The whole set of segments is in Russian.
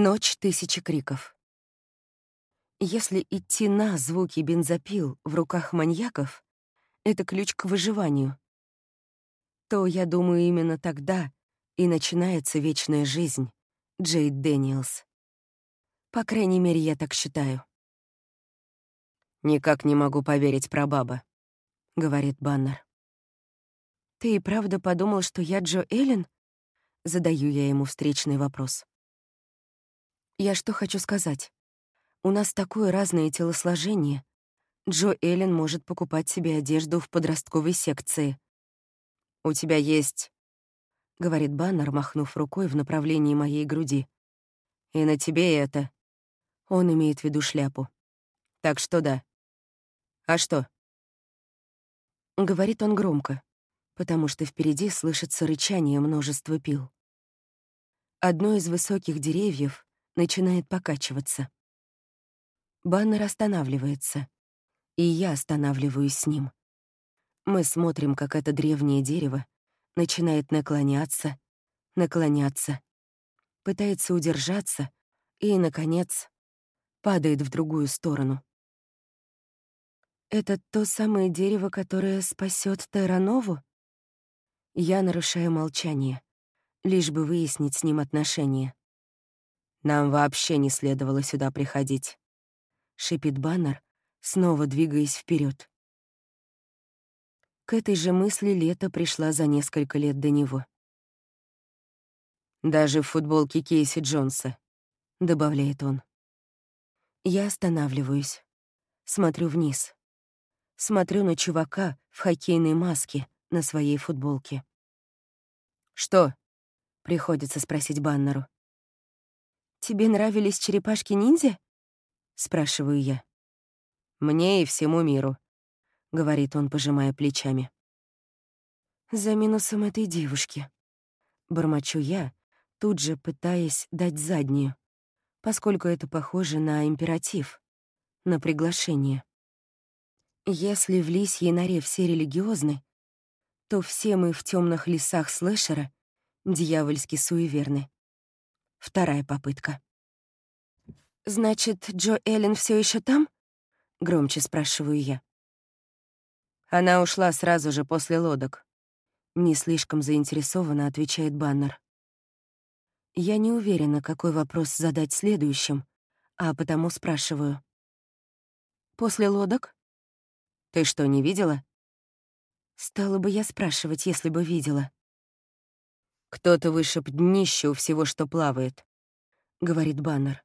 Ночь тысячи криков. Если идти на звуки бензопил в руках маньяков, это ключ к выживанию, то, я думаю, именно тогда и начинается вечная жизнь Джейд Дэниелс. По крайней мере, я так считаю. «Никак не могу поверить про баба», — говорит Баннер. «Ты и правда подумал, что я Джо Эллен?» Задаю я ему встречный вопрос. Я что хочу сказать? У нас такое разное телосложение. Джо Эллен может покупать себе одежду в подростковой секции. «У тебя есть...» — говорит Баннер, махнув рукой в направлении моей груди. «И на тебе это...» Он имеет в виду шляпу. «Так что да». «А что?» Говорит он громко, потому что впереди слышится рычание множества пил. Одно из высоких деревьев начинает покачиваться. Баннер останавливается, и я останавливаюсь с ним. Мы смотрим, как это древнее дерево начинает наклоняться, наклоняться, пытается удержаться и, наконец, падает в другую сторону. Это то самое дерево, которое спасет Тайранову? Я нарушаю молчание, лишь бы выяснить с ним отношения. Нам вообще не следовало сюда приходить. Шипит Баннер, снова двигаясь вперед. К этой же мысли лето пришла за несколько лет до него. «Даже в футболке Кейси Джонса», — добавляет он. Я останавливаюсь, смотрю вниз. Смотрю на чувака в хоккейной маске на своей футболке. «Что?» — приходится спросить Баннеру. «Тебе нравились черепашки-ниндзя?» — спрашиваю я. «Мне и всему миру», — говорит он, пожимая плечами. «За минусом этой девушки», — бормочу я, тут же пытаясь дать заднюю, поскольку это похоже на императив, на приглашение. Если в лисьей норе все религиозны, то все мы в темных лесах слэшера дьявольски суеверны. Вторая попытка. «Значит, Джо Эллен все еще там?» — громче спрашиваю я. Она ушла сразу же после лодок. Не слишком заинтересованно отвечает Баннер. Я не уверена, какой вопрос задать следующим, а потому спрашиваю. «После лодок?» «Ты что, не видела?» Стала бы я спрашивать, если бы видела. «Кто-то вышиб днище у всего, что плавает», — говорит Баннер.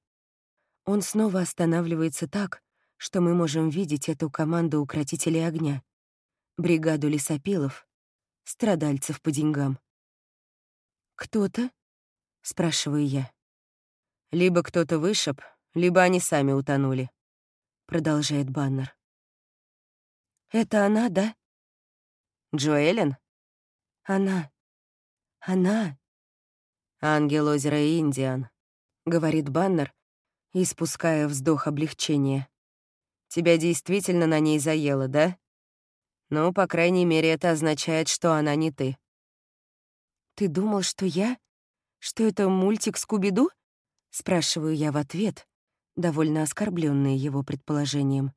Он снова останавливается так, что мы можем видеть эту команду укротителей огня, бригаду лесопилов, страдальцев по деньгам. «Кто-то?» — спрашиваю я. «Либо кто-то вышиб, либо они сами утонули», — продолжает Баннер. «Это она, да?» «Джоэлен?» «Она», она — ангел озера Индиан, — говорит Баннер, испуская вздох облегчения. Тебя действительно на ней заело, да? Ну, по крайней мере, это означает, что она не ты. Ты думал, что я? Что это мультик Скуби-Ду? Спрашиваю я в ответ, довольно оскорбленный его предположением.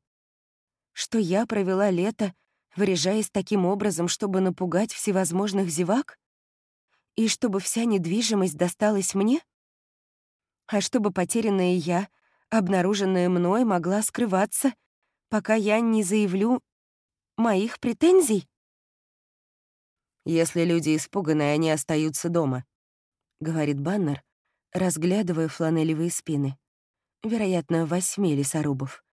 Что я провела лето, выряжаясь таким образом, чтобы напугать всевозможных зевак? И чтобы вся недвижимость досталась мне? А чтобы потерянная я, обнаруженная мной, могла скрываться, пока я не заявлю моих претензий? «Если люди испуганы, они остаются дома», — говорит Баннер, разглядывая фланелевые спины. Вероятно, восьми лесорубов.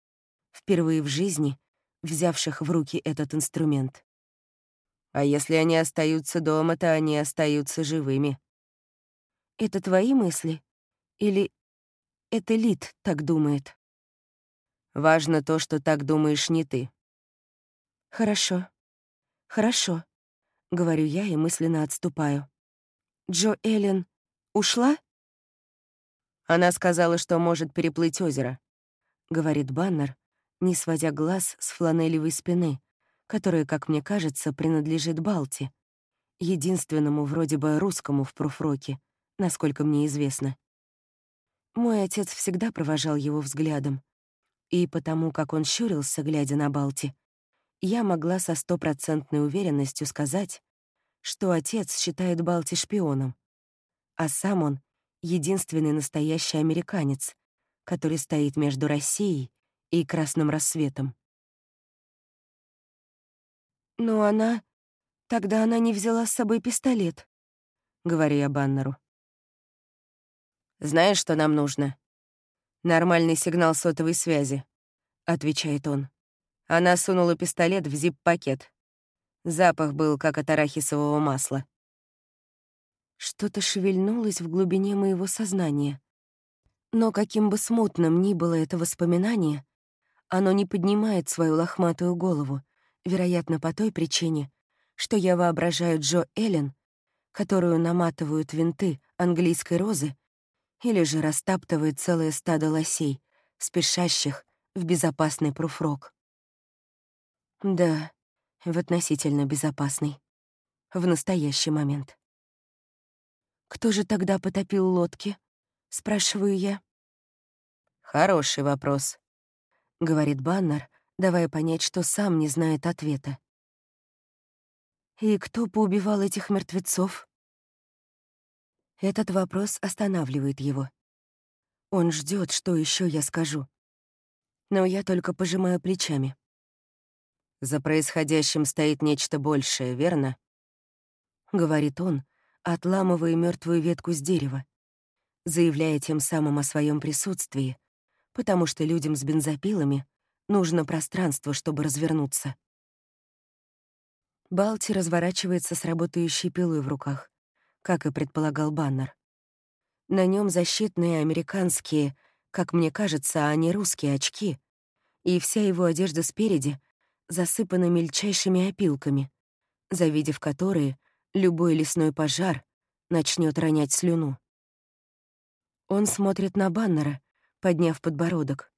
Впервые в жизни взявших в руки этот инструмент. А если они остаются дома, то они остаются живыми. Это твои мысли? Или это Лид так думает? Важно то, что так думаешь не ты. Хорошо. Хорошо. Говорю я и мысленно отступаю. Джо Эллен ушла? Она сказала, что может переплыть озеро, говорит Баннер, не сводя глаз с фланелевой спины, которая, как мне кажется, принадлежит Балти, единственному вроде бы русскому в профроке, насколько мне известно. Мой отец всегда провожал его взглядом, и потому, как он щурился, глядя на Балти, я могла со стопроцентной уверенностью сказать, что отец считает Балти шпионом, а сам он — единственный настоящий американец, который стоит между Россией и Красным рассветом. «Но она... Тогда она не взяла с собой пистолет», — говорю я Баннеру. «Знаешь, что нам нужно?» «Нормальный сигнал сотовой связи», — отвечает он. Она сунула пистолет в зип-пакет. Запах был, как от арахисового масла. Что-то шевельнулось в глубине моего сознания. Но каким бы смутным ни было это воспоминание, оно не поднимает свою лохматую голову, вероятно, по той причине, что я воображаю Джо Эллен, которую наматывают винты английской розы или же растаптывает целое стадо лосей, спешащих в безопасный пруфрок. Да, в относительно безопасный. В настоящий момент. «Кто же тогда потопил лодки?» — спрашиваю я. «Хороший вопрос», — говорит Баннер, давая понять, что сам не знает ответа. «И кто поубивал этих мертвецов?» Этот вопрос останавливает его. Он ждет, что еще я скажу. Но я только пожимаю плечами. «За происходящим стоит нечто большее, верно?» — говорит он, отламывая мертвую ветку с дерева, заявляя тем самым о своем присутствии, потому что людям с бензопилами нужно пространство, чтобы развернуться. Балти разворачивается с работающей пилой в руках как и предполагал Баннер. На нем защитные американские, как мне кажется, а не русские очки, и вся его одежда спереди засыпана мельчайшими опилками, завидев которые любой лесной пожар начнет ронять слюну. Он смотрит на Баннера, подняв подбородок,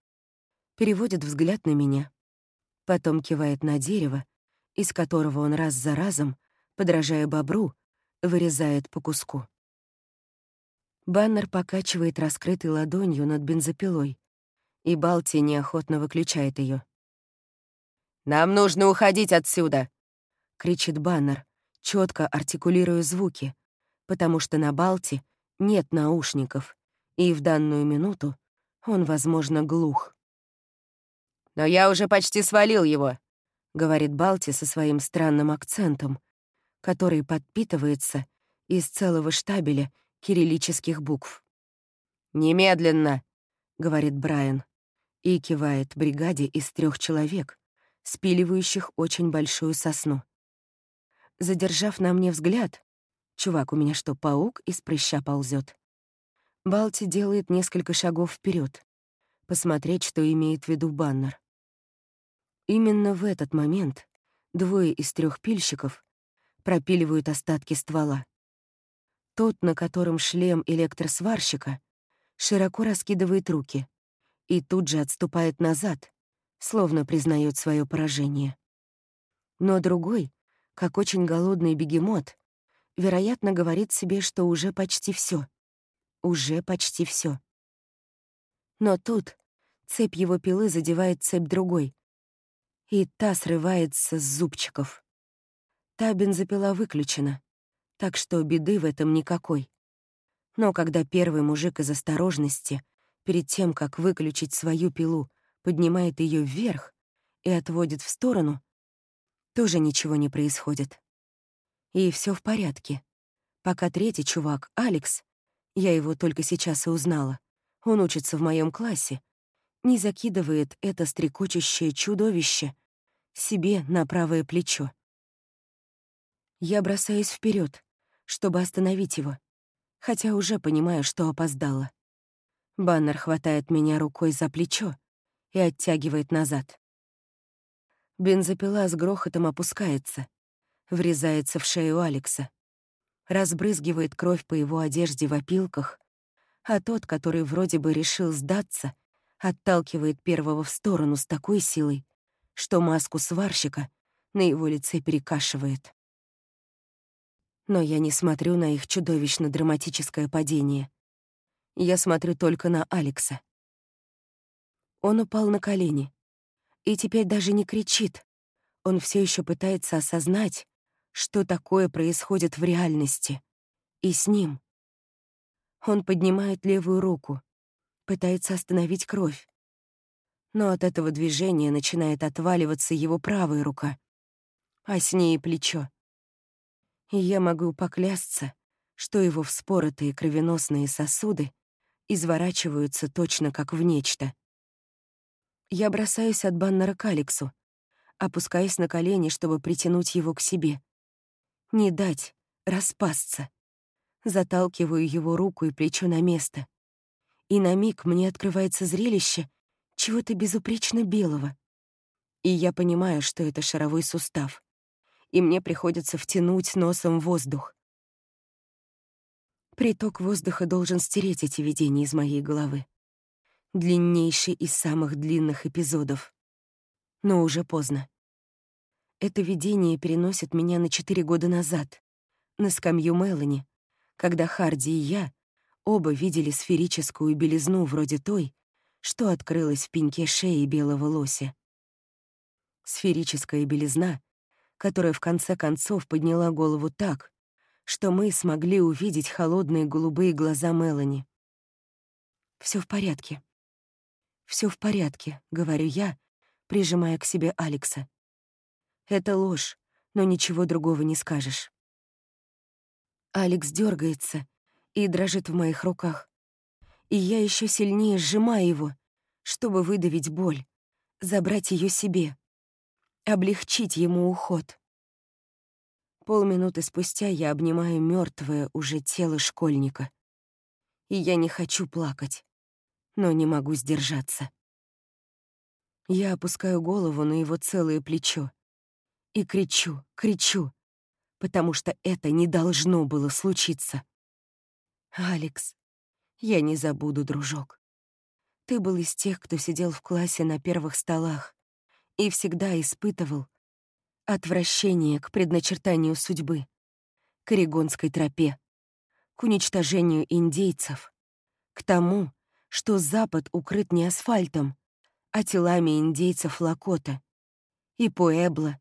переводит взгляд на меня, потом кивает на дерево, из которого он раз за разом, подражая бобру, вырезает по куску. Баннер покачивает раскрытой ладонью над бензопилой, и Балти неохотно выключает ее. «Нам нужно уходить отсюда!» — кричит Баннер, четко артикулируя звуки, потому что на Балти нет наушников, и в данную минуту он, возможно, глух. «Но я уже почти свалил его», — говорит Балти со своим странным акцентом, который подпитывается из целого штабеля кириллических букв. «Немедленно!» — говорит Брайан и кивает бригаде из трех человек, спиливающих очень большую сосну. Задержав на мне взгляд, чувак, у меня что, паук из прыща ползет. Балти делает несколько шагов вперед, посмотреть, что имеет в виду баннер. Именно в этот момент двое из трех пильщиков пропиливают остатки ствола. Тот, на котором шлем электросварщика, широко раскидывает руки и тут же отступает назад, словно признает свое поражение. Но другой, как очень голодный бегемот, вероятно, говорит себе, что уже почти все, Уже почти все. Но тут цепь его пилы задевает цепь другой, и та срывается с зубчиков. Та бензопила выключена, так что беды в этом никакой. Но когда первый мужик из осторожности, перед тем, как выключить свою пилу, поднимает ее вверх и отводит в сторону, тоже ничего не происходит. И все в порядке. Пока третий чувак, Алекс, я его только сейчас и узнала, он учится в моем классе, не закидывает это стрекочущее чудовище себе на правое плечо. Я бросаюсь вперед, чтобы остановить его, хотя уже понимаю, что опоздала. Баннер хватает меня рукой за плечо и оттягивает назад. Бензопила с грохотом опускается, врезается в шею Алекса, разбрызгивает кровь по его одежде в опилках, а тот, который вроде бы решил сдаться, отталкивает первого в сторону с такой силой, что маску сварщика на его лице перекашивает но я не смотрю на их чудовищно-драматическое падение. Я смотрю только на Алекса. Он упал на колени. И теперь даже не кричит. Он все еще пытается осознать, что такое происходит в реальности. И с ним. Он поднимает левую руку, пытается остановить кровь. Но от этого движения начинает отваливаться его правая рука, а с ней плечо. И я могу поклясться, что его вспоротые кровеносные сосуды изворачиваются точно как в нечто. Я бросаюсь от Баннера к Алексу, опускаясь на колени, чтобы притянуть его к себе. Не дать распасться. Заталкиваю его руку и плечо на место. И на миг мне открывается зрелище чего-то безупречно белого. И я понимаю, что это шаровой сустав. И мне приходится втянуть носом воздух. Приток воздуха должен стереть эти видения из моей головы длиннейший из самых длинных эпизодов. Но уже поздно. Это видение переносит меня на четыре года назад, на скамью Мелани, когда Харди и я оба видели сферическую белизну вроде той, что открылась в пеньке шеи белого лося. Сферическая белизна, которая в конце концов подняла голову так, что мы смогли увидеть холодные голубые глаза Мелани. Все в порядке», все в порядке», — говорю я, прижимая к себе Алекса. «Это ложь, но ничего другого не скажешь». Алекс дергается и дрожит в моих руках. И я еще сильнее сжимаю его, чтобы выдавить боль, забрать ее себе, облегчить ему уход. Полминуты спустя я обнимаю мертвое уже тело школьника. И я не хочу плакать но не могу сдержаться. Я опускаю голову на его целое плечо и кричу, кричу, потому что это не должно было случиться. «Алекс, я не забуду, дружок. Ты был из тех, кто сидел в классе на первых столах и всегда испытывал отвращение к предначертанию судьбы, к Орегонской тропе, к уничтожению индейцев, к тому, что Запад укрыт не асфальтом, а телами индейцев Лакота. И Пуэбло,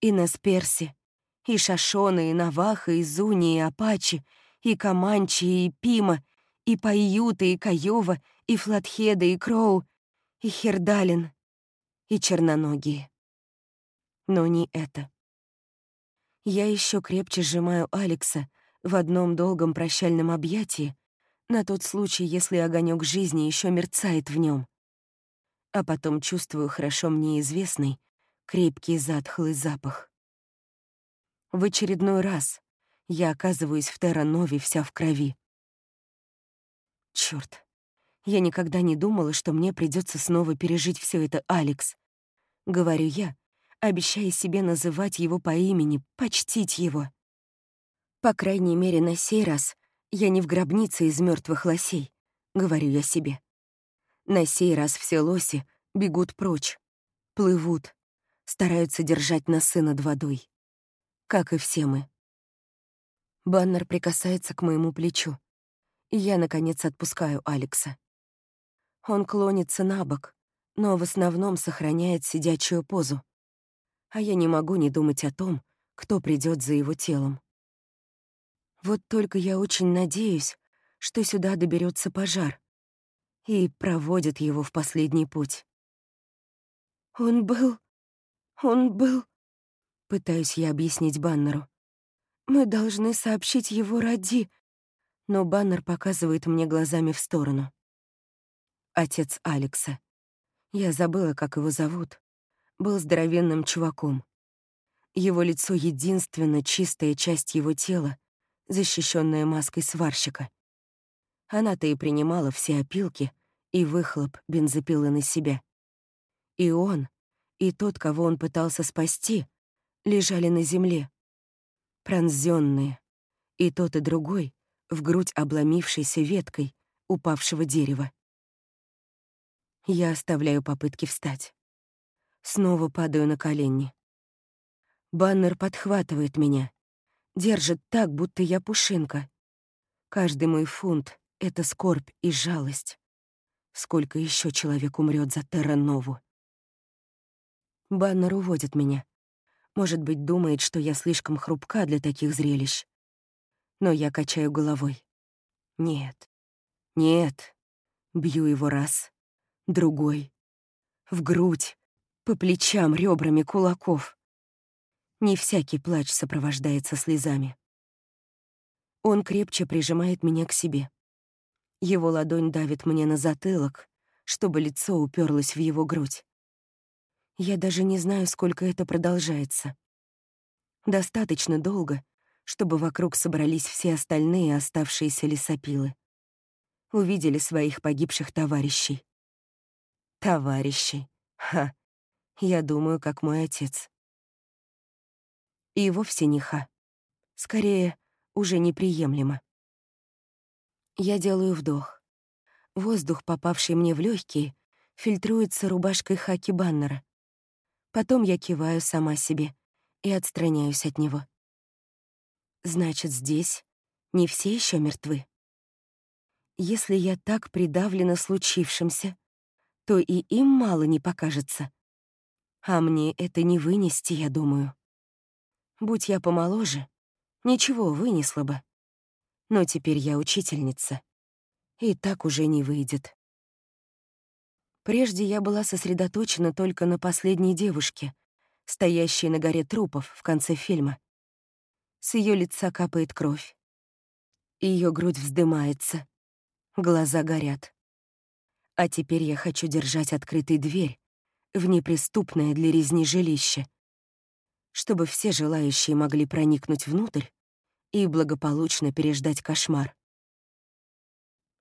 и Насперси, и Шашона, и Наваха, и Зуни, и Апачи, и Каманчи, и Пима, и Пайюта, и Каёва, и Флатхеда, и Кроу, и Хердалин, и Черноногие. Но не это. Я еще крепче сжимаю Алекса в одном долгом прощальном объятии, на тот случай, если огонек жизни еще мерцает в нем. А потом чувствую хорошо мне известный, крепкий затхлый запах. В очередной раз я оказываюсь в Терранове вся в крови. Черт, я никогда не думала, что мне придется снова пережить все это, Алекс. Говорю я, обещая себе называть его по имени, почтить его. По крайней мере, на сей раз я не в гробнице из мертвых лосей, говорю я себе. На сей раз все лоси бегут прочь, плывут, стараются держать носы над водой. Как и все мы. Баннер прикасается к моему плечу, и я, наконец, отпускаю Алекса. Он клонится на бок, но в основном сохраняет сидячую позу. А я не могу не думать о том, кто придет за его телом. Вот только я очень надеюсь, что сюда доберется пожар и проводит его в последний путь. Он был... он был... Пытаюсь я объяснить Баннеру. Мы должны сообщить его ради... Но Баннер показывает мне глазами в сторону. Отец Алекса. Я забыла, как его зовут. Был здоровенным чуваком. Его лицо — единственная чистая часть его тела, защищенная маской сварщика. Она-то и принимала все опилки и выхлоп бензопилы на себя. И он, и тот, кого он пытался спасти, лежали на земле, пронзённые, и тот, и другой в грудь обломившейся веткой упавшего дерева. Я оставляю попытки встать. Снова падаю на колени. Баннер подхватывает меня, Держит так, будто я пушинка. Каждый мой фунт Это скорбь и жалость. Сколько еще человек умрет за Терра-Нову? Баннер уводит меня. Может быть, думает, что я слишком хрупка для таких зрелищ. Но я качаю головой. Нет, нет. Бью его раз, другой. В грудь, по плечам, ребрами кулаков. Не всякий плач сопровождается слезами. Он крепче прижимает меня к себе. Его ладонь давит мне на затылок, чтобы лицо уперлось в его грудь. Я даже не знаю, сколько это продолжается. Достаточно долго, чтобы вокруг собрались все остальные оставшиеся лесопилы. Увидели своих погибших товарищей. Товарищей. Ха. Я думаю, как мой отец. И вовсе не ха. Скорее, уже неприемлемо. Я делаю вдох. Воздух, попавший мне в легкие, фильтруется рубашкой Хаки Баннера. Потом я киваю сама себе и отстраняюсь от него. Значит, здесь не все еще мертвы. Если я так придавлена случившимся, то и им мало не покажется. А мне это не вынести, я думаю. Будь я помоложе, ничего вынесла бы но теперь я учительница. И так уже не выйдет. Прежде я была сосредоточена только на последней девушке, стоящей на горе трупов в конце фильма. С ее лица капает кровь. Ее грудь вздымается, глаза горят. А теперь я хочу держать открытой дверь в неприступное для резни жилище, чтобы все желающие могли проникнуть внутрь и благополучно переждать кошмар.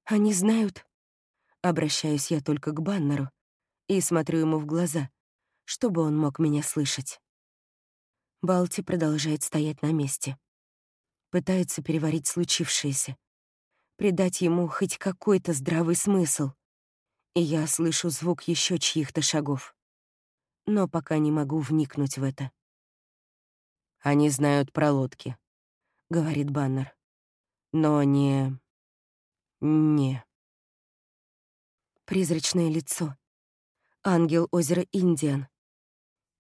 «Они знают...» Обращаюсь я только к Баннеру и смотрю ему в глаза, чтобы он мог меня слышать. Балти продолжает стоять на месте. Пытается переварить случившееся, придать ему хоть какой-то здравый смысл. И я слышу звук еще чьих-то шагов. Но пока не могу вникнуть в это. Они знают про лодки говорит Баннер. Но не... не... Призрачное лицо. Ангел озера Индиан.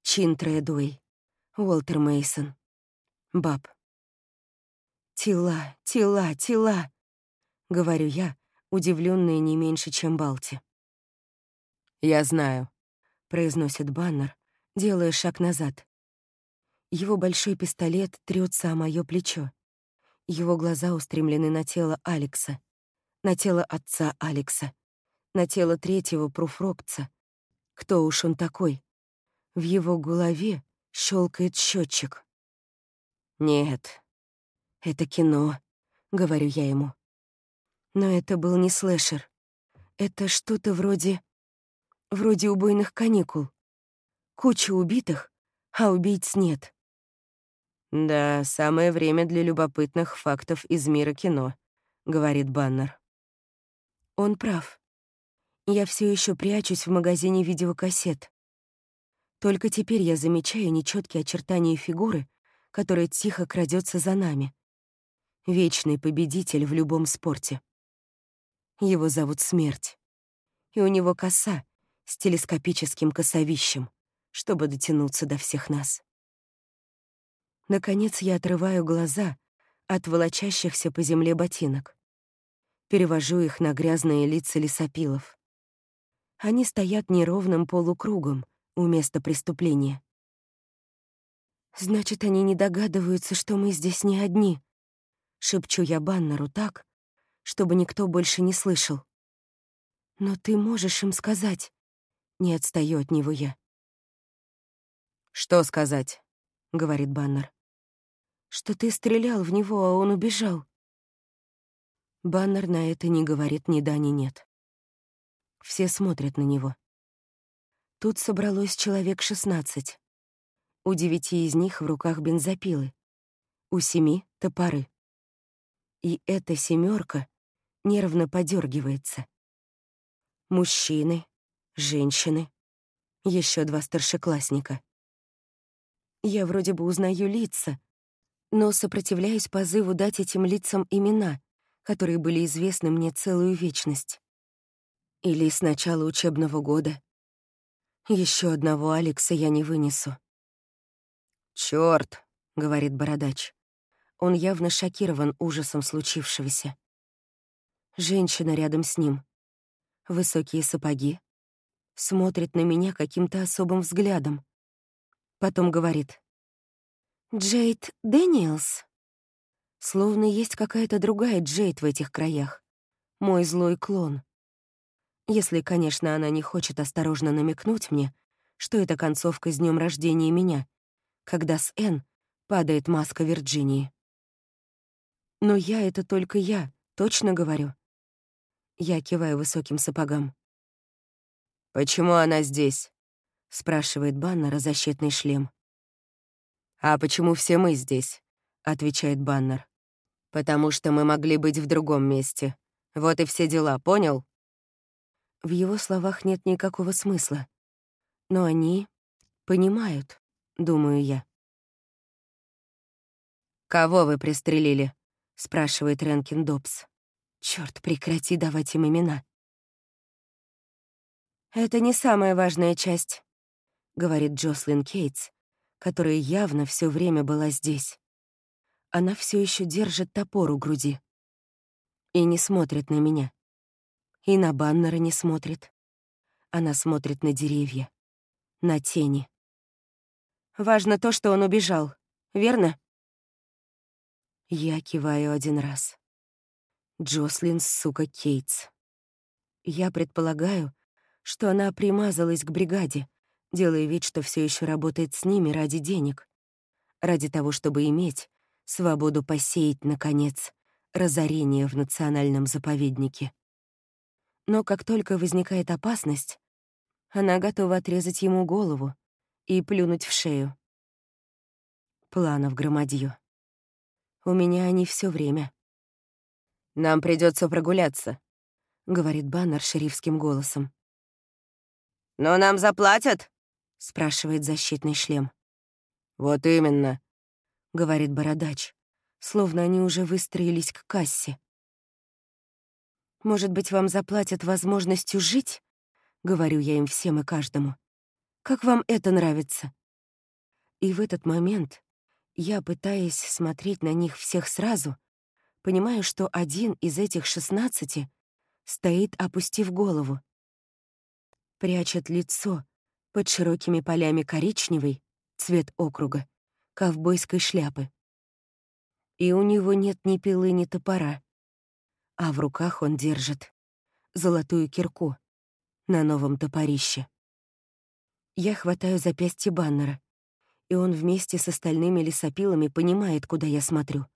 Чин Трэдуэй. Уолтер Мейсон. Баб. Тела, тела, тела, говорю я, удивленная не меньше, чем Балти. Я знаю, произносит Баннер, делая шаг назад. Его большой пистолет трется о мое плечо. Его глаза устремлены на тело Алекса, на тело отца Алекса, на тело третьего пруфрокца. Кто уж он такой? В его голове щелкает счетчик. «Нет, это кино», — говорю я ему. Но это был не слэшер. Это что-то вроде... вроде убойных каникул. Куча убитых, а убийц нет. «Да, самое время для любопытных фактов из мира кино», — говорит Баннер. Он прав. Я все еще прячусь в магазине видеокассет. Только теперь я замечаю нечеткие очертания фигуры, которая тихо крадется за нами. Вечный победитель в любом спорте. Его зовут Смерть. И у него коса с телескопическим косовищем, чтобы дотянуться до всех нас. Наконец я отрываю глаза от волочащихся по земле ботинок. Перевожу их на грязные лица лесопилов. Они стоят неровным полукругом у места преступления. «Значит, они не догадываются, что мы здесь не одни», — шепчу я Баннеру так, чтобы никто больше не слышал. «Но ты можешь им сказать», — не отстаю от него я. «Что сказать?» — говорит Баннер что ты стрелял в него, а он убежал. Баннер на это не говорит ни да, ни нет. Все смотрят на него. Тут собралось человек шестнадцать. У девяти из них в руках бензопилы, у семи — топоры. И эта семерка нервно подергивается. Мужчины, женщины, еще два старшеклассника. Я вроде бы узнаю лица, но сопротивляюсь позыву дать этим лицам имена, которые были известны мне целую вечность. Или с начала учебного года. Еще одного Алекса я не вынесу. Черт, говорит бородач. Он явно шокирован ужасом случившегося. Женщина рядом с ним. Высокие сапоги. Смотрит на меня каким-то особым взглядом. Потом говорит. «Джейд Дэниелс?» Словно есть какая-то другая Джейд в этих краях. Мой злой клон. Если, конечно, она не хочет осторожно намекнуть мне, что это концовка с днем рождения меня, когда с Н падает маска Вирджинии. Но я — это только я, точно говорю. Я киваю высоким сапогам. «Почему она здесь?» — спрашивает Баннер защитный шлем. «А почему все мы здесь?» — отвечает Баннер. «Потому что мы могли быть в другом месте. Вот и все дела, понял?» В его словах нет никакого смысла. Но они понимают, думаю я. «Кого вы пристрелили?» — спрашивает Ренкин Добс. Черт, прекрати давать им имена. «Это не самая важная часть», — говорит Джослин Кейтс, которая явно все время была здесь она все еще держит топор у груди. И не смотрит на меня. И на баннеры не смотрит. Она смотрит на деревья, на тени. Важно то, что он убежал, верно? Я киваю один раз. Джослин, сука, Кейтс. Я предполагаю, что она примазалась к бригаде, делая вид, что все еще работает с ними ради денег, ради того, чтобы иметь свободу посеять, наконец, разорение в национальном заповеднике. Но как только возникает опасность, она готова отрезать ему голову и плюнуть в шею. Планов громадье. У меня они все время. «Нам придется прогуляться», — говорит Баннер шерифским голосом. «Но нам заплатят?» — спрашивает защитный шлем. «Вот именно», — говорит бородач, словно они уже выстроились к кассе. «Может быть, вам заплатят возможностью жить?» — говорю я им всем и каждому. «Как вам это нравится?» И в этот момент я, пытаясь смотреть на них всех сразу, понимаю, что один из этих шестнадцати стоит, опустив голову. Прячет лицо под широкими полями коричневый, цвет округа, ковбойской шляпы. И у него нет ни пилы, ни топора. А в руках он держит золотую кирку на новом топорище. Я хватаю запястье баннера, и он вместе с остальными лесопилами понимает, куда я смотрю.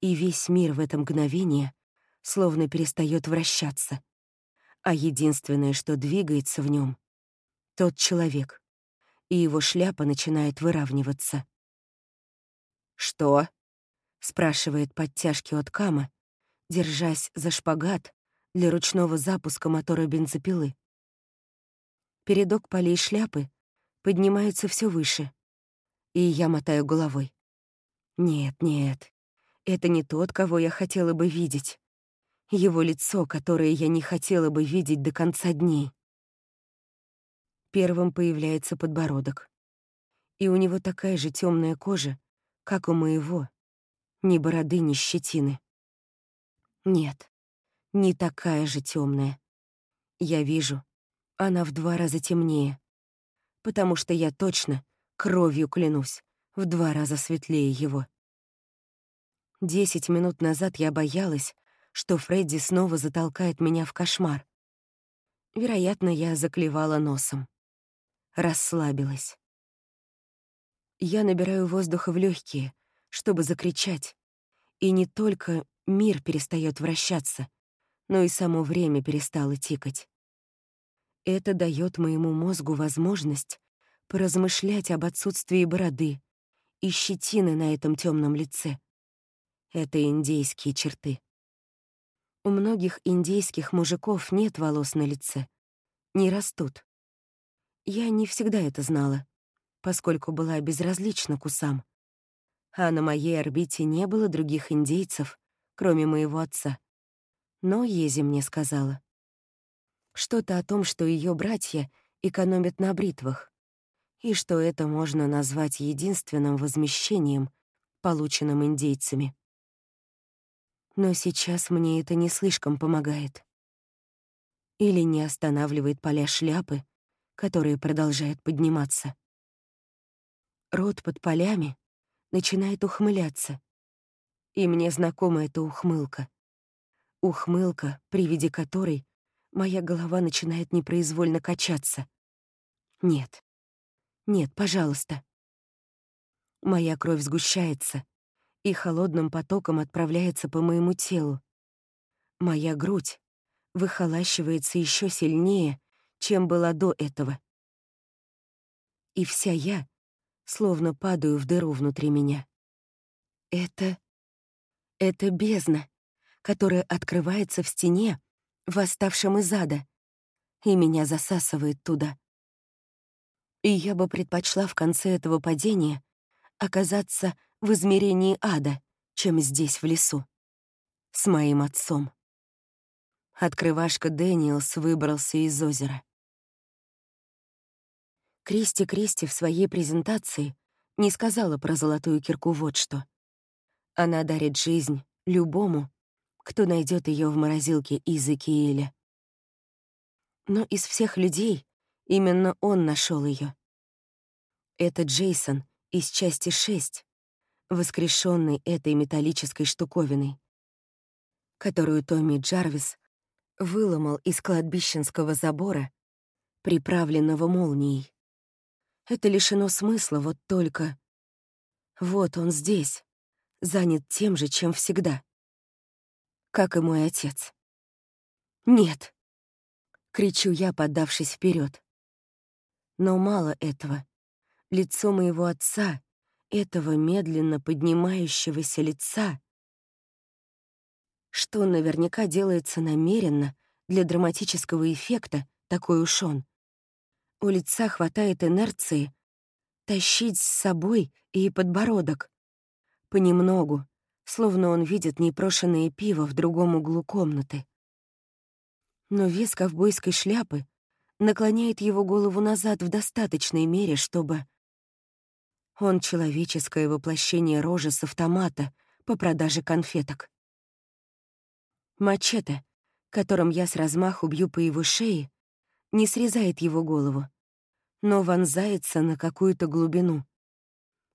И весь мир в это мгновение словно перестает вращаться. А единственное, что двигается в нем — тот человек, и его шляпа начинает выравниваться. «Что?» — спрашивает подтяжки от Кама, держась за шпагат для ручного запуска мотора бензопилы. Передок полей шляпы поднимается все выше, и я мотаю головой. Нет, нет, это не тот, кого я хотела бы видеть. Его лицо, которое я не хотела бы видеть до конца дней. Первым появляется подбородок. И у него такая же темная кожа, как у моего. Ни бороды, ни щетины. Нет, не такая же темная. Я вижу, она в два раза темнее. Потому что я точно, кровью клянусь, в два раза светлее его. Десять минут назад я боялась, что Фредди снова затолкает меня в кошмар. Вероятно, я заклевала носом расслабилась. Я набираю воздуха в легкие, чтобы закричать. И не только мир перестает вращаться, но и само время перестало тикать. Это дает моему мозгу возможность поразмышлять об отсутствии бороды и щетины на этом темном лице. Это индейские черты. У многих индейских мужиков нет волос на лице, не растут. Я не всегда это знала, поскольку была безразлична к усам. А на моей орбите не было других индейцев, кроме моего отца. Но Ези мне сказала. Что-то о том, что ее братья экономят на бритвах, и что это можно назвать единственным возмещением, полученным индейцами. Но сейчас мне это не слишком помогает. Или не останавливает поля шляпы, которые продолжают подниматься. Рот под полями начинает ухмыляться, и мне знакома эта ухмылка. Ухмылка, при виде которой моя голова начинает непроизвольно качаться. Нет, нет, пожалуйста. Моя кровь сгущается и холодным потоком отправляется по моему телу. Моя грудь выхолащивается еще сильнее, чем была до этого. И вся я словно падаю в дыру внутри меня. Это... это бездна, которая открывается в стене, восставшем из ада, и меня засасывает туда. И я бы предпочла в конце этого падения оказаться в измерении ада, чем здесь, в лесу. С моим отцом. Открывашка Дэниелс выбрался из озера. Кристи Кристи в своей презентации не сказала про золотую кирку вот что. Она дарит жизнь любому, кто найдет ее в морозилке Изекииля. Но из всех людей именно он нашел ее. Это Джейсон из части 6, воскрешенный этой металлической штуковиной, которую Томми Джарвис выломал из кладбищенского забора, приправленного молнией. Это лишено смысла, вот только... Вот он здесь, занят тем же, чем всегда как и мой отец. «Нет!» — кричу я, поддавшись вперед. Но мало этого. Лицо моего отца, этого медленно поднимающегося лица, что наверняка делается намеренно для драматического эффекта, такой уж он. У лица хватает инерции тащить с собой и подбородок. Понемногу, словно он видит непрошенное пиво в другом углу комнаты. Но вес ковбойской шляпы наклоняет его голову назад в достаточной мере, чтобы... Он человеческое воплощение рожи с автомата по продаже конфеток. Мачете, которым я с размаху бью по его шее, не срезает его голову, но вонзается на какую-то глубину.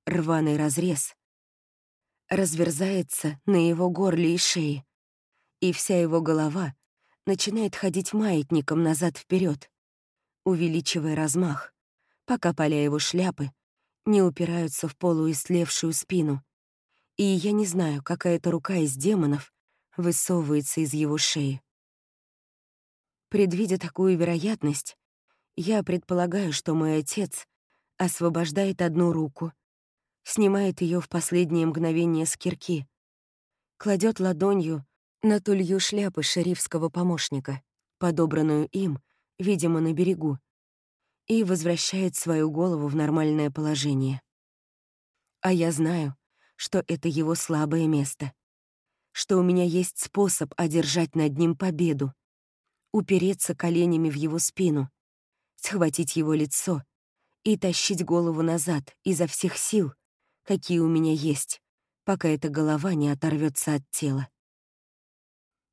Рваный разрез, разверзается на его горле и шее, и вся его голова начинает ходить маятником назад вперед, увеличивая размах, пока поля его шляпы не упираются в полуистлевшую спину, и я не знаю, какая это рука из демонов высовывается из его шеи. Предвидя такую вероятность, я предполагаю, что мой отец освобождает одну руку — снимает ее в последнее мгновение с кирки, кладет ладонью на тулью шляпы шерифского помощника, подобранную им, видимо, на берегу, и возвращает свою голову в нормальное положение. А я знаю, что это его слабое место, что у меня есть способ одержать над ним победу, упереться коленями в его спину, схватить его лицо и тащить голову назад изо всех сил, какие у меня есть, пока эта голова не оторвется от тела.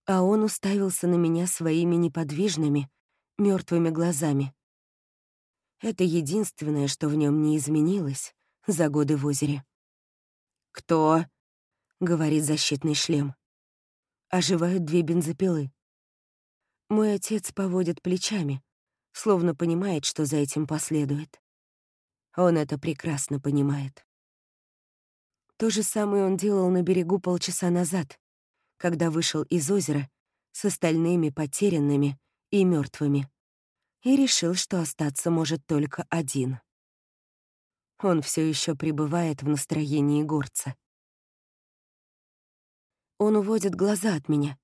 А он уставился на меня своими неподвижными, мертвыми глазами. Это единственное, что в нем не изменилось за годы в озере. «Кто?» — говорит защитный шлем. Оживают две бензопилы. Мой отец поводит плечами, словно понимает, что за этим последует. Он это прекрасно понимает. То же самое он делал на берегу полчаса назад, когда вышел из озера с остальными потерянными и мертвыми, и решил, что остаться может только один. Он все еще пребывает в настроении горца. Он уводит глаза от меня,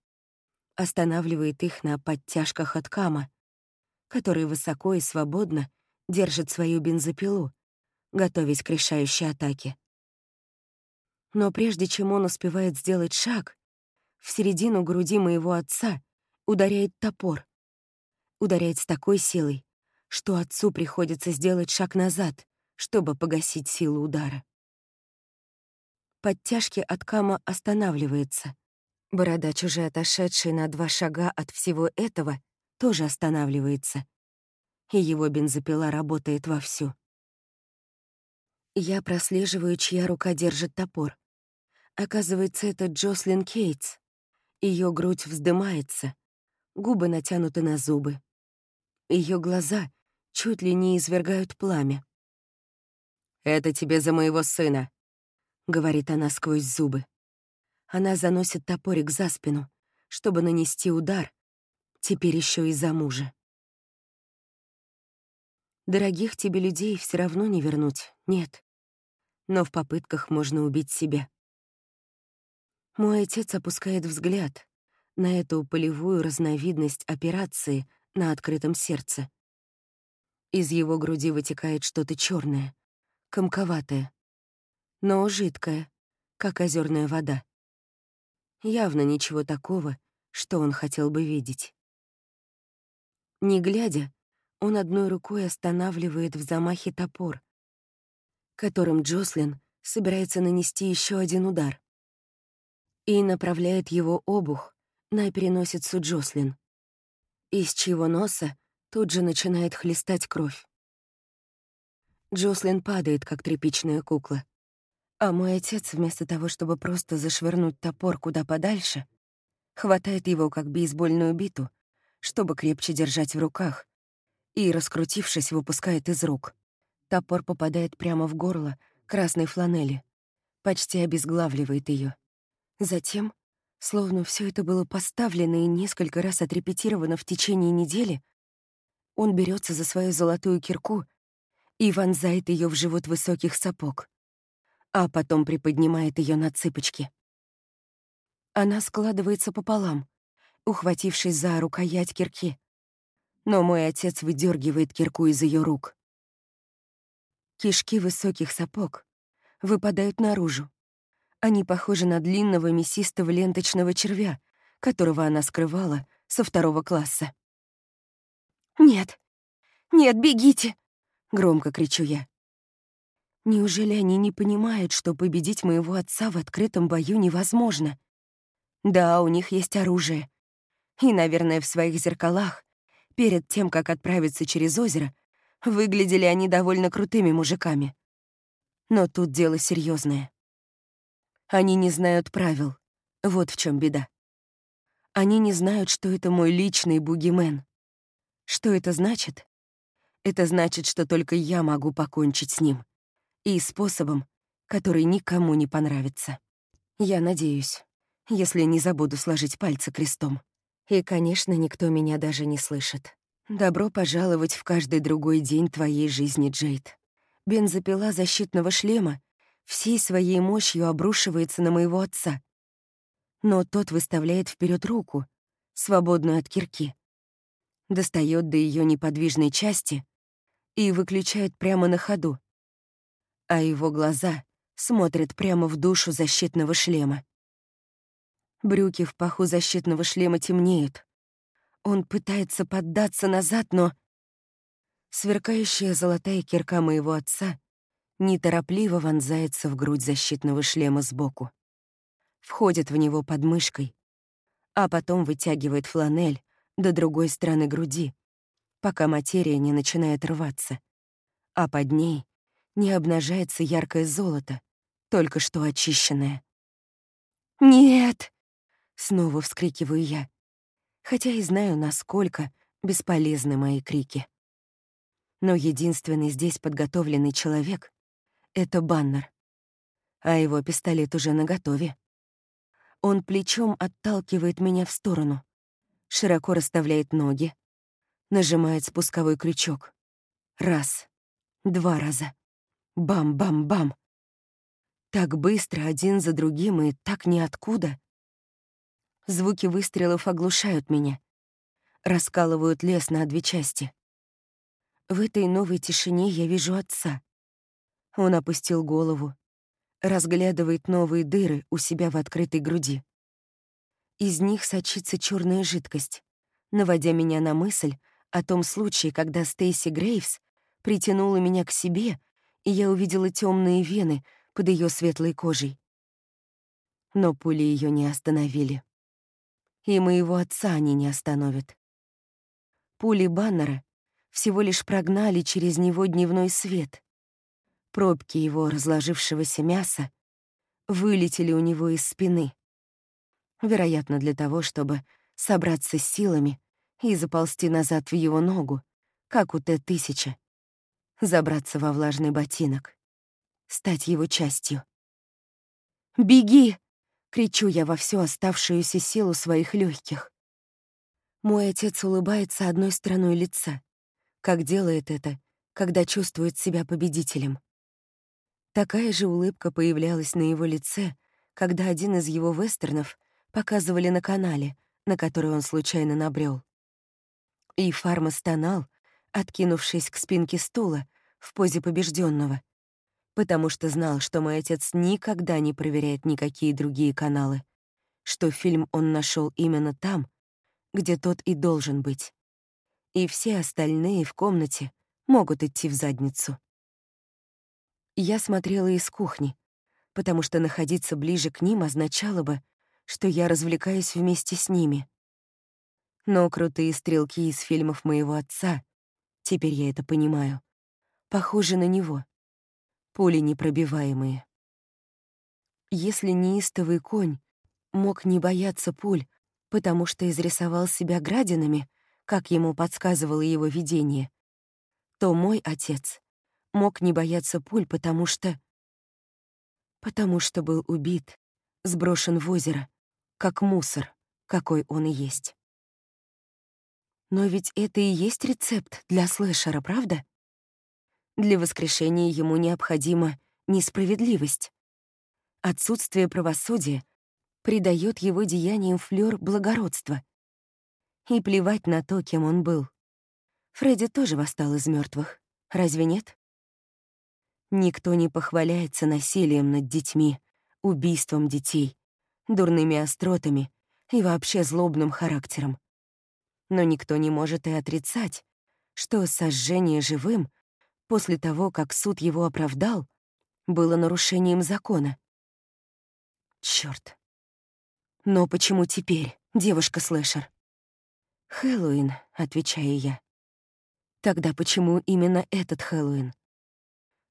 останавливает их на подтяжках от кама, который высоко и свободно держит свою бензопилу, готовясь к решающей атаке. Но прежде чем он успевает сделать шаг, в середину груди моего отца ударяет топор. Ударяет с такой силой, что отцу приходится сделать шаг назад, чтобы погасить силу удара. Подтяжки от Кама останавливается. Бородач, уже отошедший на два шага от всего этого, тоже останавливается. И его бензопила работает вовсю. Я прослеживаю, чья рука держит топор. Оказывается, это Джослин Кейтс. Ее грудь вздымается, губы натянуты на зубы. Ее глаза чуть ли не извергают пламя. «Это тебе за моего сына», — говорит она сквозь зубы. Она заносит топорик за спину, чтобы нанести удар, теперь еще и за мужа. Дорогих тебе людей все равно не вернуть, нет. Но в попытках можно убить себя. Мой отец опускает взгляд на эту полевую разновидность операции на открытом сердце. Из его груди вытекает что-то черное, комковатое, но жидкое, как озерная вода. Явно ничего такого, что он хотел бы видеть. Не глядя, он одной рукой останавливает в замахе топор, которым Джослин собирается нанести еще один удар и направляет его обух на переносицу Джослин, из чьего носа тут же начинает хлестать кровь. Джослин падает, как тряпичная кукла. А мой отец, вместо того, чтобы просто зашвырнуть топор куда подальше, хватает его, как бейсбольную биту, чтобы крепче держать в руках, и, раскрутившись, выпускает из рук. Топор попадает прямо в горло красной фланели, почти обезглавливает ее. Затем, словно все это было поставлено и несколько раз отрепетировано в течение недели, он берется за свою золотую кирку и вонзает ее в живот высоких сапог, а потом приподнимает ее на цыпочки. Она складывается пополам, ухватившись за рукоять кирки, но мой отец выдергивает кирку из ее рук. Кишки высоких сапог выпадают наружу, они похожи на длинного мясистого ленточного червя, которого она скрывала со второго класса. «Нет! Нет, бегите!» — громко кричу я. Неужели они не понимают, что победить моего отца в открытом бою невозможно? Да, у них есть оружие. И, наверное, в своих зеркалах, перед тем, как отправиться через озеро, выглядели они довольно крутыми мужиками. Но тут дело серьезное. Они не знают правил. Вот в чем беда. Они не знают, что это мой личный бугимен. Что это значит? Это значит, что только я могу покончить с ним. И способом, который никому не понравится. Я надеюсь, если не забуду сложить пальцы крестом. И, конечно, никто меня даже не слышит. Добро пожаловать в каждый другой день твоей жизни, Джейд. Бензопила защитного шлема всей своей мощью обрушивается на моего отца. Но тот выставляет вперед руку, свободную от кирки, достает до ее неподвижной части и выключает прямо на ходу. А его глаза смотрят прямо в душу защитного шлема. Брюки в паху защитного шлема темнеют. Он пытается поддаться назад, но... Сверкающая золотая кирка моего отца неторопливо вонзается в грудь защитного шлема сбоку. Входит в него под мышкой, а потом вытягивает фланель до другой стороны груди, пока материя не начинает рваться, а под ней не обнажается яркое золото, только что очищенное. «Нет!» — снова вскрикиваю я, хотя и знаю, насколько бесполезны мои крики. Но единственный здесь подготовленный человек это Баннер. А его пистолет уже наготове. Он плечом отталкивает меня в сторону, широко расставляет ноги, нажимает спусковой крючок. Раз, два раза. Бам-бам-бам. Так быстро, один за другим и так ниоткуда. Звуки выстрелов оглушают меня, раскалывают лес на две части. В этой новой тишине я вижу отца. Он опустил голову, разглядывает новые дыры у себя в открытой груди. Из них сочится черная жидкость, наводя меня на мысль о том случае, когда Стейси Грейвс притянула меня к себе, и я увидела темные вены под ее светлой кожей. Но пули ее не остановили. И моего отца они не остановят. Пули Баннера всего лишь прогнали через него дневной свет. Пробки его разложившегося мяса вылетели у него из спины. Вероятно, для того, чтобы собраться с силами и заползти назад в его ногу, как у Т-1000. Забраться во влажный ботинок. Стать его частью. «Беги!» — кричу я во всю оставшуюся силу своих легких. Мой отец улыбается одной стороной лица, как делает это, когда чувствует себя победителем. Такая же улыбка появлялась на его лице, когда один из его вестернов показывали на канале, на который он случайно набрел. И Фарма стонал, откинувшись к спинке стула в позе побежденного, потому что знал, что мой отец никогда не проверяет никакие другие каналы, что фильм он нашел именно там, где тот и должен быть. И все остальные в комнате могут идти в задницу. Я смотрела из кухни, потому что находиться ближе к ним означало бы, что я развлекаюсь вместе с ними. Но крутые стрелки из фильмов моего отца, теперь я это понимаю, похожи на него. Пули непробиваемые. Если неистовый конь мог не бояться пуль, потому что изрисовал себя градинами, как ему подсказывало его видение, то мой отец мог не бояться пуль, потому что... Потому что был убит, сброшен в озеро, как мусор, какой он и есть. Но ведь это и есть рецепт для слэшера, правда? Для воскрешения ему необходима несправедливость. Отсутствие правосудия придает его деяниям флёр благородства. И плевать на то, кем он был. Фредди тоже восстал из мертвых, разве нет? Никто не похваляется насилием над детьми, убийством детей, дурными остротами и вообще злобным характером. Но никто не может и отрицать, что сожжение живым после того, как суд его оправдал, было нарушением закона. Чёрт. Но почему теперь, девушка-слэшер? «Хэллоуин», — отвечаю я. Тогда почему именно этот Хэллоуин?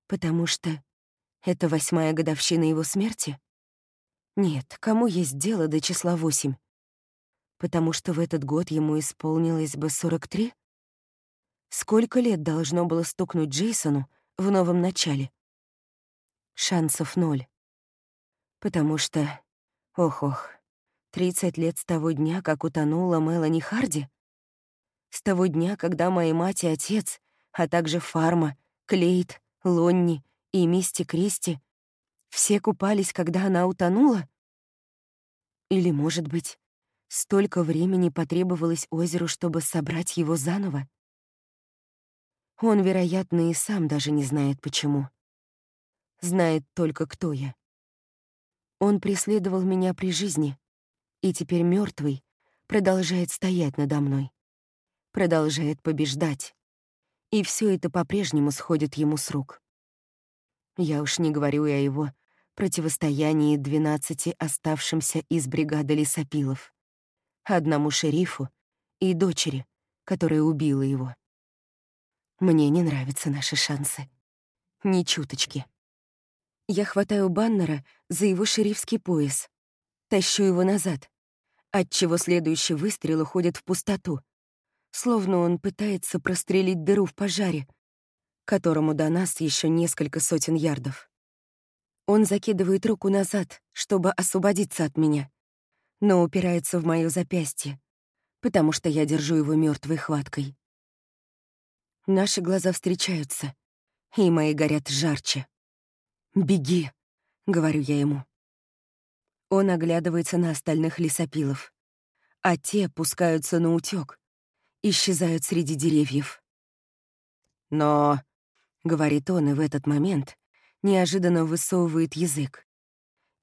Потому что это восьмая годовщина его смерти? Нет, кому есть дело до числа восемь? потому что в этот год ему исполнилось бы 43? Сколько лет должно было стукнуть Джейсону в новом начале? Шансов ноль. Потому что, ох-ох, 30 лет с того дня, как утонула Мелани Харди? С того дня, когда мои мать и отец, а также Фарма, Клейт, Лонни и Мисти Кристи все купались, когда она утонула? Или, может быть, Столько времени потребовалось озеру, чтобы собрать его заново. Он, вероятно, и сам даже не знает, почему. Знает только, кто я. Он преследовал меня при жизни, и теперь мертвый продолжает стоять надо мной, продолжает побеждать, и все это по-прежнему сходит ему с рук. Я уж не говорю и о его противостоянии двенадцати оставшимся из бригады лесопилов одному шерифу и дочери, которая убила его. Мне не нравятся наши шансы. Ни чуточки. Я хватаю Баннера за его шерифский пояс, тащу его назад, отчего следующий выстрел уходит в пустоту, словно он пытается прострелить дыру в пожаре, которому до нас еще несколько сотен ярдов. Он закидывает руку назад, чтобы освободиться от меня но упирается в моё запястье, потому что я держу его мёртвой хваткой. Наши глаза встречаются, и мои горят жарче. «Беги», — говорю я ему. Он оглядывается на остальных лесопилов, а те пускаются на утёк, исчезают среди деревьев. «Но», — говорит он, и в этот момент неожиданно высовывает язык.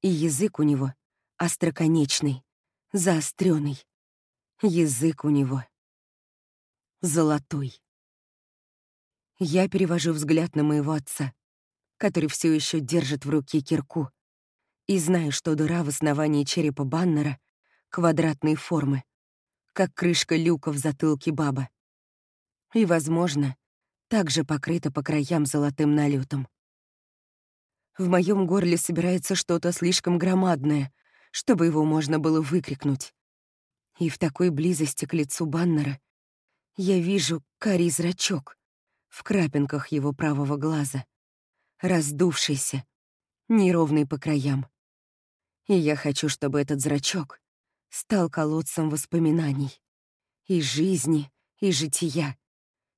И язык у него остроконечный, заостренный. Язык у него золотой. Я перевожу взгляд на моего отца, который все еще держит в руке кирку, и знаю, что дыра в основании черепа Баннера квадратной формы, как крышка люка в затылке баба. И, возможно, также покрыта по краям золотым налетом. В моем горле собирается что-то слишком громадное, чтобы его можно было выкрикнуть. И в такой близости к лицу Баннера я вижу карий зрачок в крапинках его правого глаза, раздувшийся, неровный по краям. И я хочу, чтобы этот зрачок стал колодцем воспоминаний. И жизни, и жития,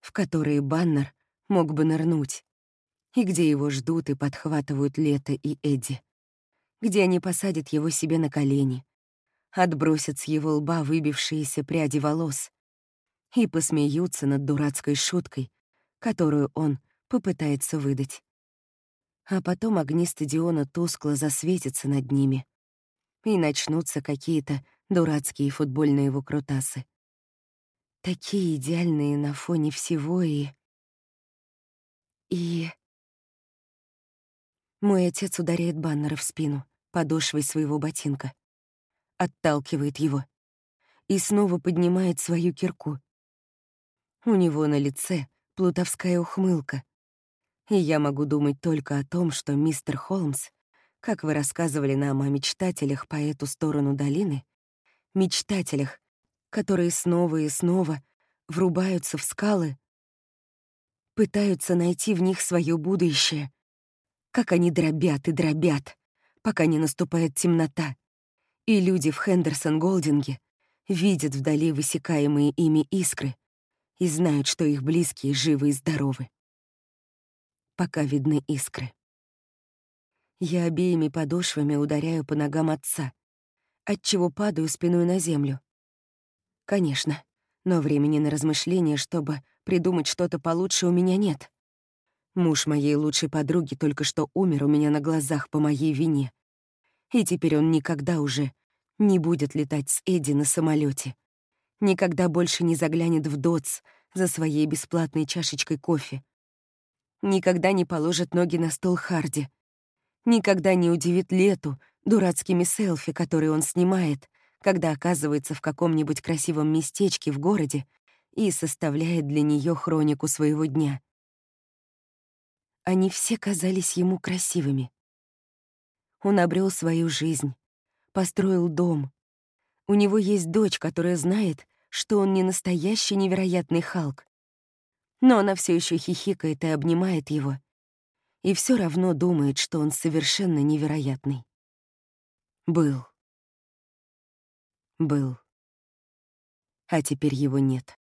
в которые Баннер мог бы нырнуть, и где его ждут и подхватывают Лето и Эдди, где они посадят его себе на колени, отбросят с его лба выбившиеся пряди волос и посмеются над дурацкой шуткой, которую он попытается выдать. А потом огни стадиона тускло засветятся над ними, и начнутся какие-то дурацкие футбольные выкрутасы. Такие идеальные на фоне всего и... И... Мой отец ударяет Баннера в спину подошвой своего ботинка. Отталкивает его. И снова поднимает свою кирку. У него на лице плутовская ухмылка. И я могу думать только о том, что мистер Холмс, как вы рассказывали нам о мечтателях по эту сторону долины, мечтателях, которые снова и снова врубаются в скалы, пытаются найти в них свое будущее, как они дробят и дробят, пока не наступает темнота, и люди в Хендерсон-Голдинге видят вдали высекаемые ими искры, и знают, что их близкие живы и здоровы. Пока видны искры. Я обеими подошвами ударяю по ногам отца, отчего падаю спиной на землю. Конечно, но времени на размышления, чтобы придумать что-то получше, у меня нет. Муж моей лучшей подруги только что умер у меня на глазах по моей вине. И теперь он никогда уже не будет летать с Эдди на самолете никогда больше не заглянет в ДОЦ за своей бесплатной чашечкой кофе, никогда не положит ноги на стол Харди, никогда не удивит Лету дурацкими селфи, которые он снимает, когда оказывается в каком-нибудь красивом местечке в городе и составляет для нее хронику своего дня. Они все казались ему красивыми. Он обрел свою жизнь, построил дом, у него есть дочь, которая знает, что он не настоящий невероятный Халк. Но она все еще хихикает и обнимает его. И все равно думает, что он совершенно невероятный. Был. Был. А теперь его нет.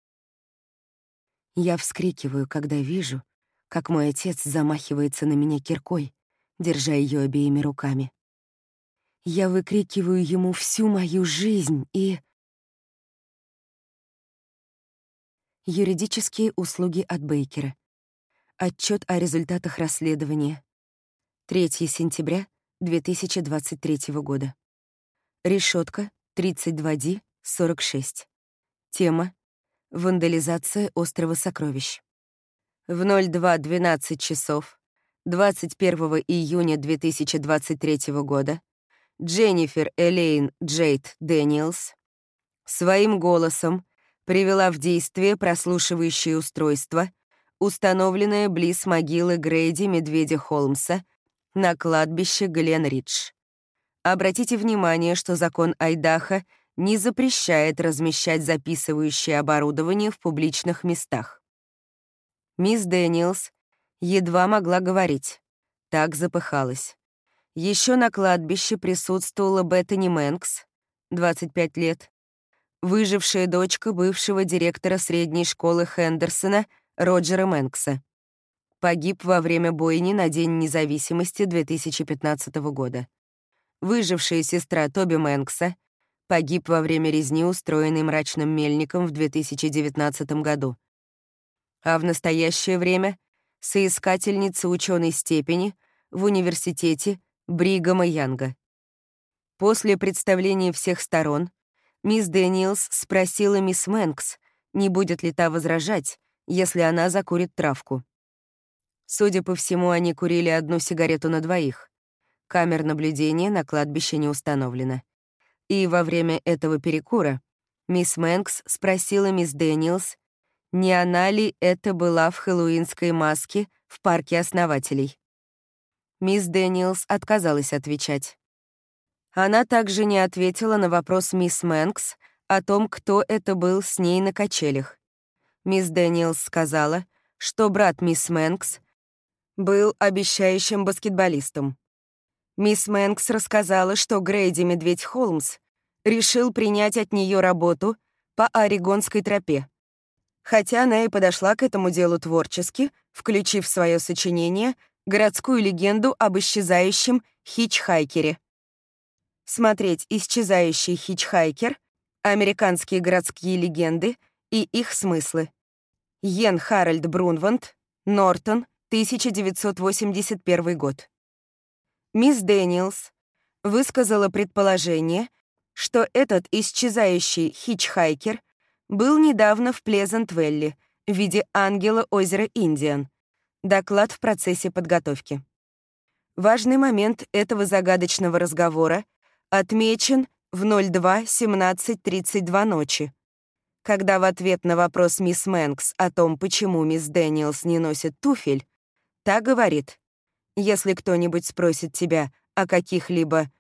Я вскрикиваю, когда вижу, как мой отец замахивается на меня киркой, держа ее обеими руками. Я выкрикиваю ему всю мою жизнь и... Юридические услуги от Бейкера. Отчет о результатах расследования. 3 сентября 2023 года. Решетка 32D 46. Тема Вандализация острова сокровищ. В 02.12 часов 21 июня 2023 года Дженнифер Элейн Джейд Дэниелс своим голосом привела в действие прослушивающее устройство, установленное близ могилы Грейди Медведя Холмса на кладбище Гленридж. Обратите внимание, что закон Айдахо не запрещает размещать записывающее оборудование в публичных местах. Мисс Дэниелс едва могла говорить, так запыхалась. Еще на кладбище присутствовала Беттани Мэнкс, 25 лет, выжившая дочка бывшего директора средней школы Хендерсона Роджера Мэнкса. Погиб во время бойни на День независимости 2015 года. Выжившая сестра Тоби Мэнкса погиб во время резни, устроенной мрачным мельником в 2019 году. А в настоящее время соискательница ученой степени в университете Бригама Янга. После представления всех сторон мисс Дэниелс спросила мисс Мэнкс, не будет ли та возражать, если она закурит травку. Судя по всему, они курили одну сигарету на двоих. Камер наблюдения на кладбище не установлено. И во время этого перекура мисс Мэнкс спросила мисс Дэниелс, не она ли это была в хэллоуинской маске в парке основателей. Мисс Дэниелс отказалась отвечать. Она также не ответила на вопрос мисс Мэнкс о том, кто это был с ней на качелях. Мисс Дэниелс сказала, что брат мисс Мэнкс был обещающим баскетболистом. Мисс Мэнкс рассказала, что Грейди Медведь Холмс решил принять от нее работу по Орегонской тропе. Хотя она и подошла к этому делу творчески, включив в свое сочинение городскую легенду об исчезающем хичхайкере. Смотреть «Исчезающий хичхайкер», американские городские легенды и их смыслы. Йен Харальд Брунванд, Нортон, 1981 год. Мисс Дэниелс высказала предположение, что этот исчезающий хичхайкер был недавно в Плезант-Велли в виде ангела озера Индиан. Доклад в процессе подготовки. Важный момент этого загадочного разговора отмечен в 02.17.32 ночи, когда в ответ на вопрос мисс Мэнкс о том, почему мисс Дэниелс не носит туфель, Та говорит, если кто-нибудь спросит тебя о каких-либо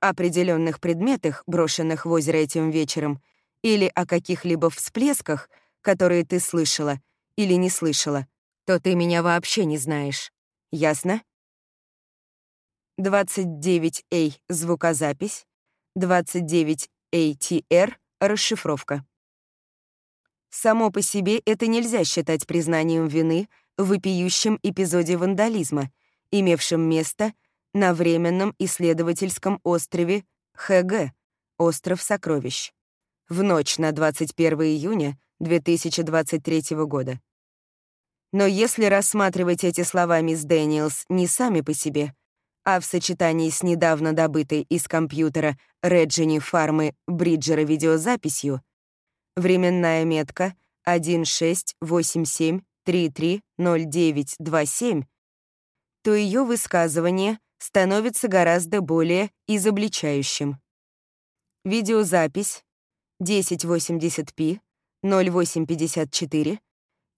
определенных предметах, брошенных в озеро этим вечером, или о каких-либо всплесках, которые ты слышала или не слышала, то ты меня вообще не знаешь. Ясно? 29A — звукозапись, 29ATR — расшифровка. Само по себе это нельзя считать признанием вины вопиющем эпизоде вандализма, имевшем место на временном исследовательском острове ХГ, остров сокровищ, в ночь на 21 июня 2023 года. Но если рассматривать эти слова мисс Дэниелс не сами по себе, а в сочетании с недавно добытой из компьютера Реджини Фармы Бриджера видеозаписью, временная метка 1687 330927, то ее высказывание становится гораздо более изобличающим. Видеозапись 1080p 0854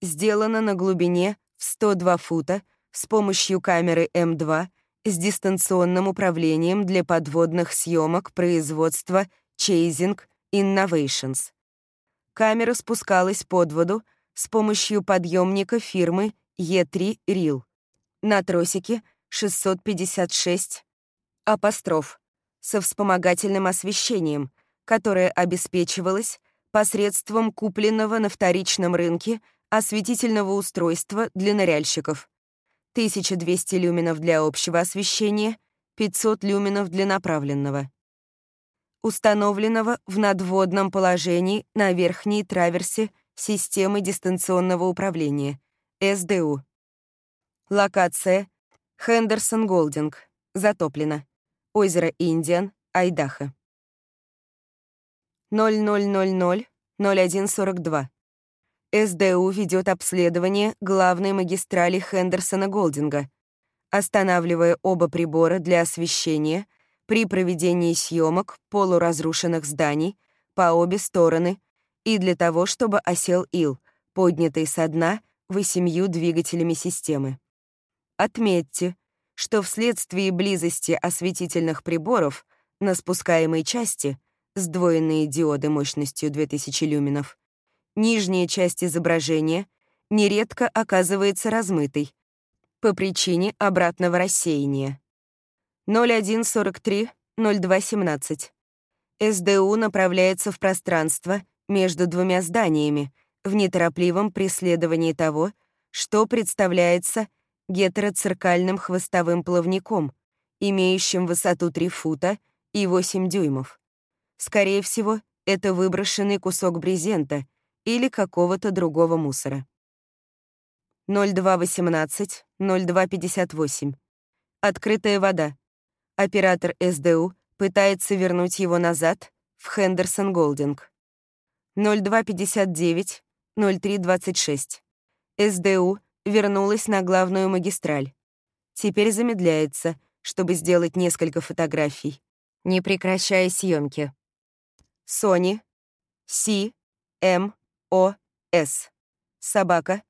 сделана на глубине в 102 фута с помощью камеры М2 с дистанционным управлением для подводных съемок производства Chasing Innovations. Камера спускалась под воду с помощью подъемника фирмы E3 Рил на тросике 656 апостроф со вспомогательным освещением, которое обеспечивалось посредством купленного на вторичном рынке осветительного устройства для ныряльщиков. 1200 люменов для общего освещения, 500 люменов для направленного. Установленного в надводном положении на верхней траверсе Системы дистанционного управления, СДУ. Локация — Хендерсон Голдинг, затоплено. Озеро Индиан, Айдахо. 0000-0142. СДУ ведет обследование главной магистрали Хендерсона Голдинга, останавливая оба прибора для освещения при проведении съемок полуразрушенных зданий по обе стороны и для того, чтобы осел ил, поднятый со дна восемью двигателями системы. Отметьте, что вследствие близости осветительных приборов на спускаемой части сдвоенные диоды мощностью 2000 люменов, нижняя часть изображения нередко оказывается размытой по причине обратного рассеяния. 0143-0217. СДУ направляется в пространство между двумя зданиями в неторопливом преследовании того, что представляется гетероциркальным хвостовым плавником, имеющим высоту 3 фута и 8 дюймов. Скорее всего, это выброшенный кусок брезента или какого-то другого мусора. 0218, 0258. Открытая вода. Оператор СДУ пытается вернуть его назад в Хендерсон Голдинг. 0259 0326. СДУ вернулась на главную магистраль. Теперь замедляется, чтобы сделать несколько фотографий, не прекращая съемки. Sony C M O S. Собака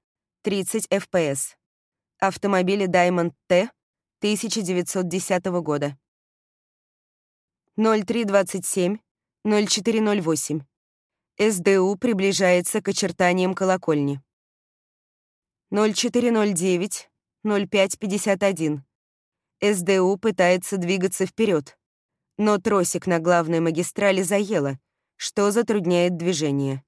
30 FPS. Автомобили Diamond T 1910 года. 0327 0408. СДУ приближается к очертаниям колокольни. 0409 0551. СДУ пытается двигаться вперед, но тросик на главной магистрали заело, что затрудняет движение.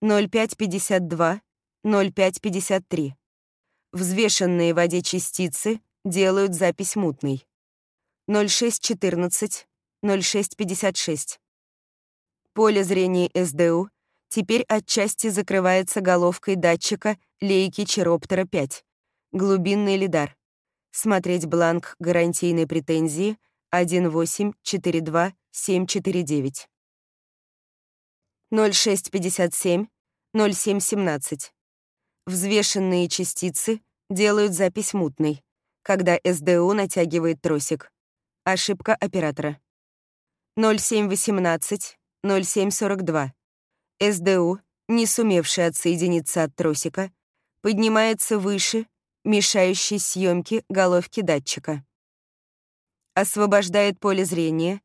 0552 0553. Взвешенные в воде частицы делают запись мутной. 0614 0656. Поле зрения СДУ теперь отчасти закрывается головкой датчика лейки Чероптера 5, глубинный лидар. Смотреть бланк гарантийной претензии 1842749. 0657 0717. Взвешенные частицы делают запись мутной, когда СДУ натягивает тросик. Ошибка оператора. 0718 0742. СДУ, не сумевший отсоединиться от тросика, поднимается выше, мешающей съемке головки датчика. Освобождает поле зрения,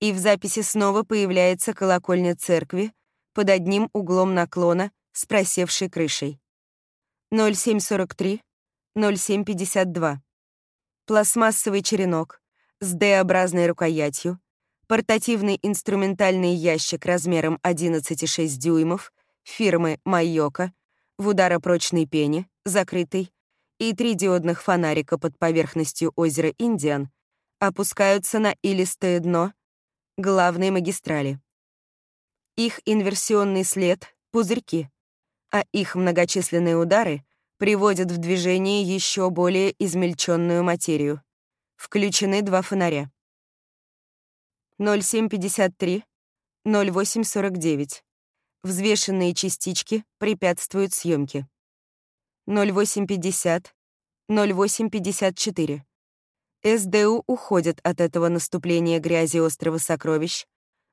и в записи снова появляется колокольня церкви под одним углом наклона с просевшей крышей. 0743, 0752. Пластмассовый черенок с D-образной рукоятью, портативный инструментальный ящик размером 11,6 дюймов фирмы Майока в ударопрочной пене, закрытый, и три диодных фонарика под поверхностью озера Индиан опускаются на илистое дно главной магистрали. Их инверсионный след — пузырьки, а их многочисленные удары приводят в движение еще более измельченную материю. Включены два фонаря. 0753, 0849. Взвешенные частички препятствуют съемке. 0850, 0854. СДУ уходит от этого наступления грязи острова сокровищ,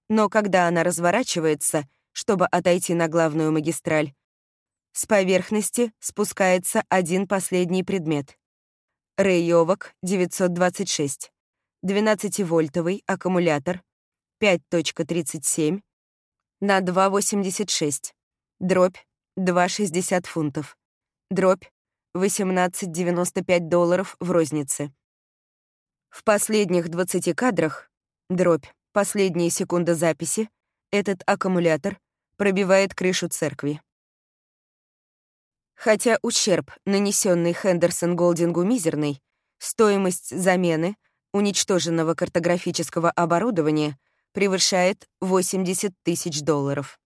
но когда она разворачивается, чтобы отойти на главную магистраль, с поверхности спускается один последний предмет. Рейовок 926. 12-вольтовый аккумулятор 5.37 на 2,86, дробь 2,60 фунтов, дробь 18,95 долларов в рознице. В последних 20 кадрах, дробь, последние секунды записи, этот аккумулятор пробивает крышу церкви. Хотя ущерб, нанесенный Хендерсон Голдингу, мизерный, стоимость замены — уничтоженного картографического оборудования превышает 80 тысяч долларов.